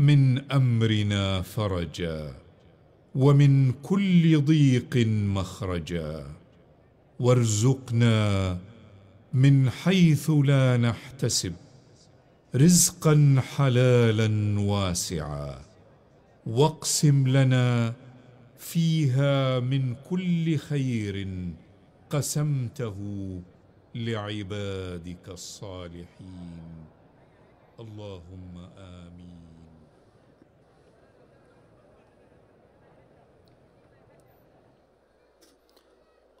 من أمرنا فرجا ومن كل ضيق مخرجا. وارزقنا من حيث لا نحتسب رزقا حلالا واسعا. واقسم لنا فيها من كل خير قسمته لعبادك الصالحين. اللهم آمين.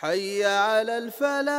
حي على الفلاح.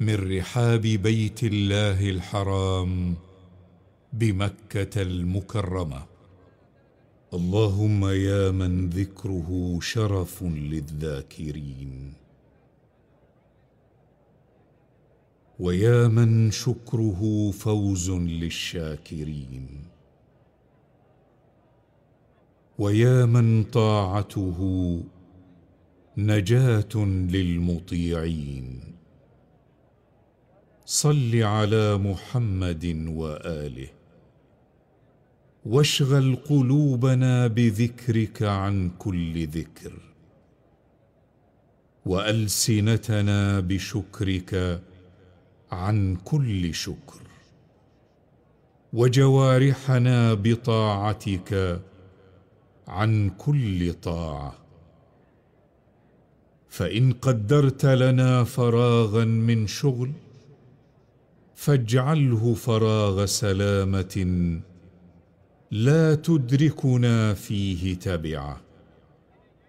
من رحاب بيت الله الحرام بمكة المكرمة. اللهم يا من ذكره شرف للذاكرين. ويا من شكره فوز للشاكرين. ويا من طاعته نجاة للمطيعين. صل على محمد وآله. واشغل قلوبنا بذكرك عن كل ذكر. وألسنتنا بشكرك عن كل شكر. وجوارحنا بطاعتك عن كل طاعة. فإن قدرت لنا فراغا من شغل فاجعله فراغ سلامة لا تدركنا فيه تبعه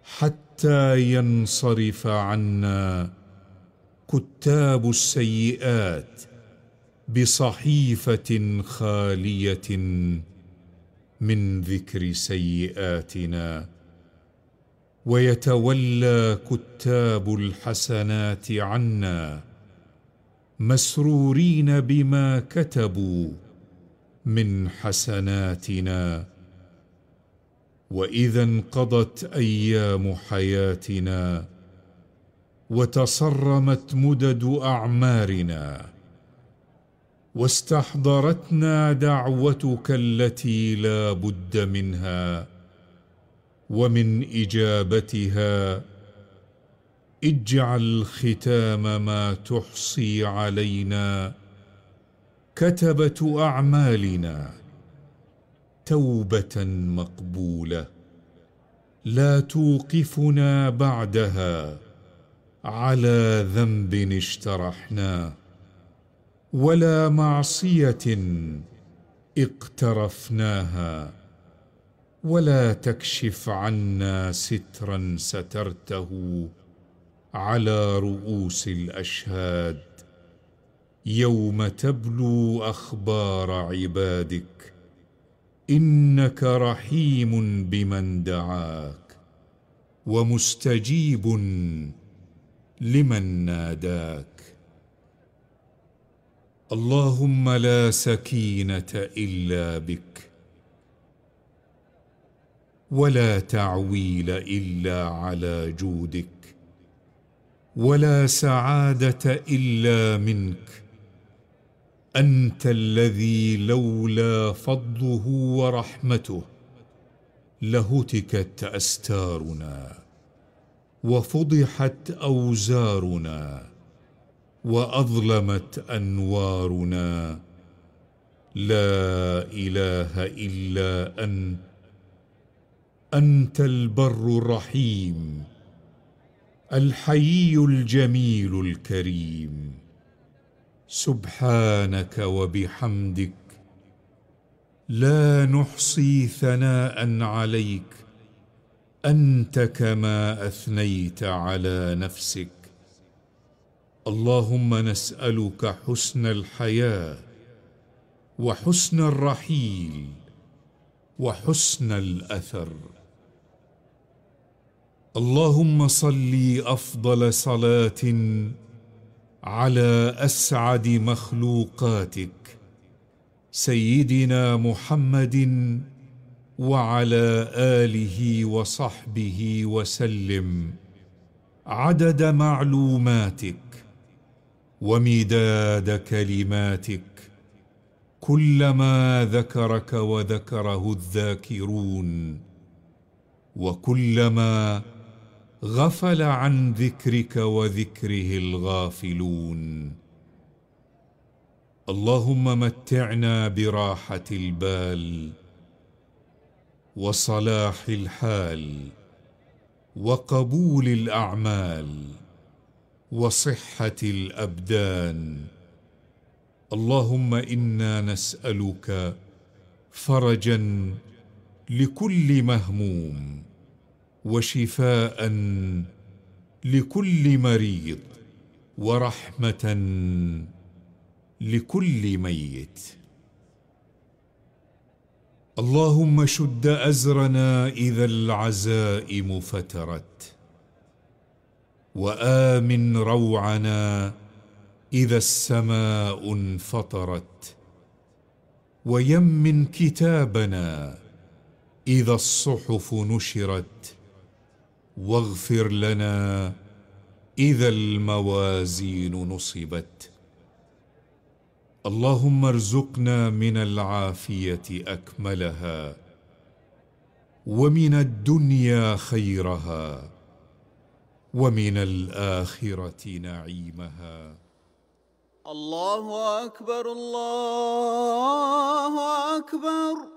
حتى ينصرف عنا كتاب السيئات بصحيفة خالية من ذكر سيئاتنا ويتولى كتاب الحسنات عنا مسرورين بما كتبوا من حسناتنا. وإذا انقضت أيام حياتنا وتصرمت مدد أعمارنا واستحضرتنا دعوتك التي لا بد منها ومن إجابتها اجعل ختام ما تحصي علينا كتبة أعمالنا توبة مقبولة لا توقفنا بعدها على ذنب اشترحناه ولا معصية اقترفناها ولا تكشف عنا سترا سترته على رؤوس الأشهاد. يوم تبلو أخبار عبادك إنك رحيم بمن دعاك ومستجيب لمن ناداك. اللهم لا سكينة إلا بك ولا تعويل إلا على جودك. ولا سعادة إلا منك. أنت الذي لولا فضله ورحمته لهتكت أستارنا وفضحت أوزارنا وأظلمت أنوارنا. لا إله إلا أنت أنت البر الرحيم. الحيي الجميل الكريم. سبحانك وبحمدك لا نحصي ثناء عليك أنت كما أثنيت على نفسك. اللهم نسألك حسن الحياة وحسن الرحيل وحسن الأثر. اللهم صل أفضل صلاة على أسعد مخلوقاتك سيدنا محمد وعلى آله وصحبه وسلم. عدد معلوماتك ومداد كلماتك كلما ذكرك وذكره الذاكرون وكلما غفل عن ذكرك وذكره الغافلون. اللهم متعنا براحة البال وصلاح الحال وقبول الأعمال وصحة الأبدان. اللهم إنا نسألك فرجا لكل مهموم. وشفاء لكل مريض ورحمة لكل ميت. اللهم شد أزرنا إذا العزائم فترت وآمن روعنا إذا السماء انفطرت ويمن كتابنا إذا الصحف نشرت. واغفر لنا. إذا الموازين نصبت. اللهم ارزقنا من العافية أكملها ومن الدنيا خيرها ومن الآخرة نعيمها. الله أكبر الله أكبر.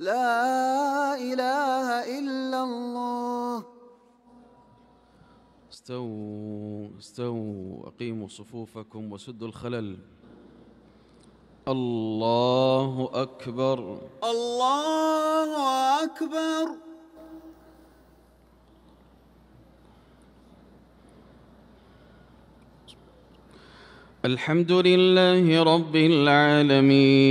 لا إله إلا الله. استووا استووا أقيموا صفوفكم وسدوا الخلل. الله أكبر. الله أكبر. الحمد لله رب العالمين.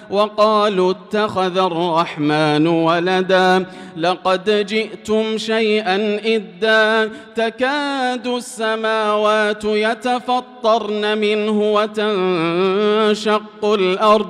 وقالوا اتخذ الرحمن ولدا لقد جئتم شيئا إدا تكاد السماوات يتفطرن منه وتنشق الأرض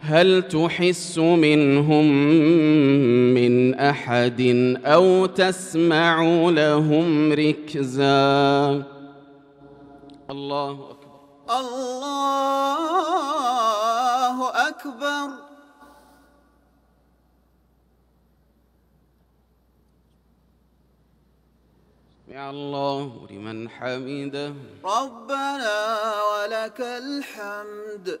هل تحس منهم من أحد أو تسمع لهم ركزا؟ الله أكبر. الله أكبر. سمع الله لمن حمده. ربنا ولك الحمد.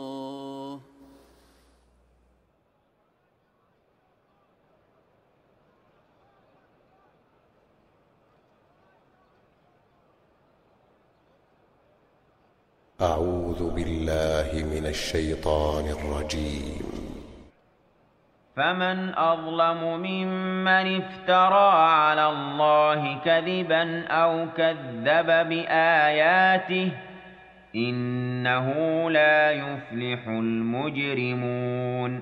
أعوذ بالله من الشيطان الرجيم. فمن أظلم ممن افترى على الله كذبا أو كذب بآياته إنه لا يفلح المجرمون.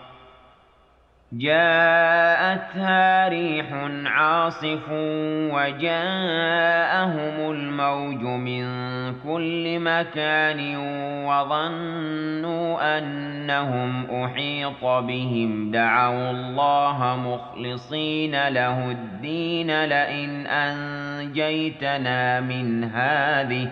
جاءتها ريح عاصف وجاءهم الموج من كل مكان وظنوا أنهم أحيط بهم. دعوا الله مخلصين له الدين لئن أنجيتنا من هذه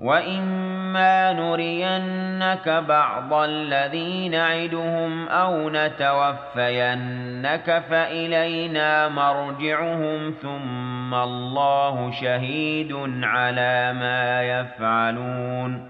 وإما نرينك بعض الذي نعدهم أو نتوفينك فإلينا مرجعهم ثم الله شهيد على ما يفعلون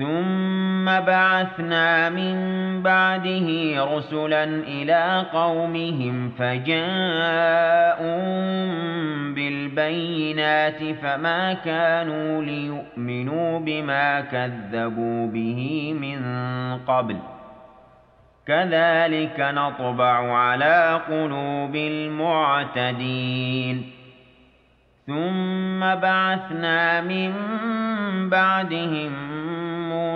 ثم بعثنا من بعده رسلا إلى قومهم فجاءوا بالبينات فما كانوا ليؤمنوا بما كذبوا به من قبل كذلك نطبع على قلوب المعتدين ثم بعثنا من بعدهم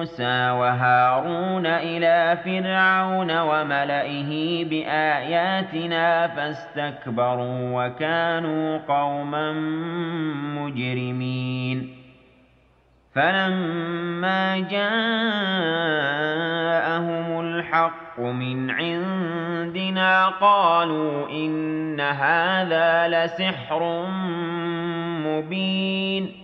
موسى وهارون إلى فرعون وملئه بآياتنا فاستكبروا وكانوا قوما مجرمين. فلما جاءهم الحق من عندنا قالوا إن هذا لسحر مبين.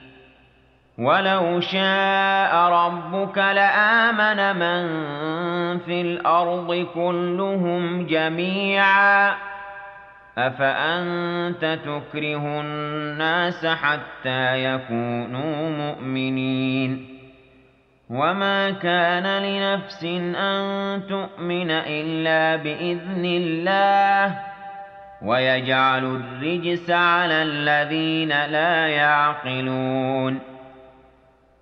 ولو شاء ربك لآمن من في الأرض كلهم جميعا أفأنت تكره الناس حتى يكونوا مؤمنين وما كان لنفس أن تؤمن إلا بإذن الله ويجعل الرجس على الذين لا يعقلون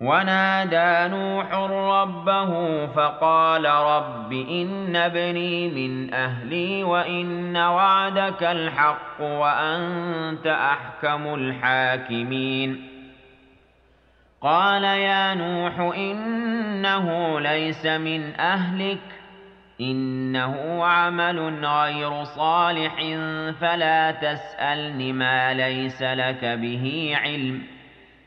ونادى نوح ربه فقال رب إن ابني من أهلي وإن وعدك الحق وأنت أحكم الحاكمين. قال يا نوح إنه ليس من أهلك إنه عمل غير صالح فلا تسألن ما ليس لك به علم.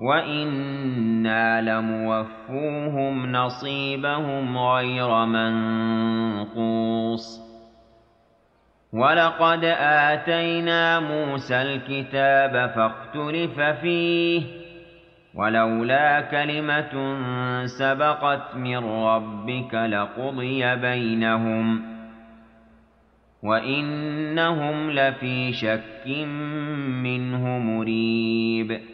وإنا لموفوهم نصيبهم غير منقوص ولقد آتينا موسى الكتاب فاختلف فيه ولولا كلمة سبقت من ربك لقضي بينهم وإنهم لفي شك منه مريب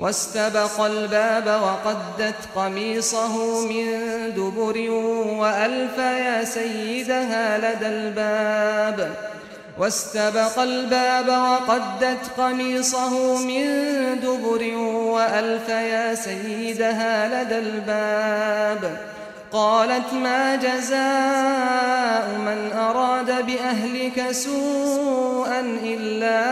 واستبق الباب وقدت قميصه من دبر وألف يا سيدها لدى الباب. واستبق الباب وقدت قميصه من دبر وألف يا سيدها لدى الباب. قالت ما جزاء من أراد بأهلك سوءا إلا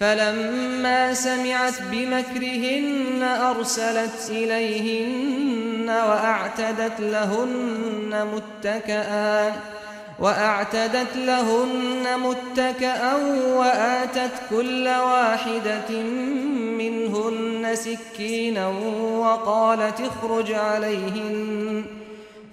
فلما سمعت بمكرهن أرسلت إليهن وأعتدت لهن متكئا وأعتدت لهن متكأ وآتت كل واحدة منهن سكينا وقالت اخرج عليهن.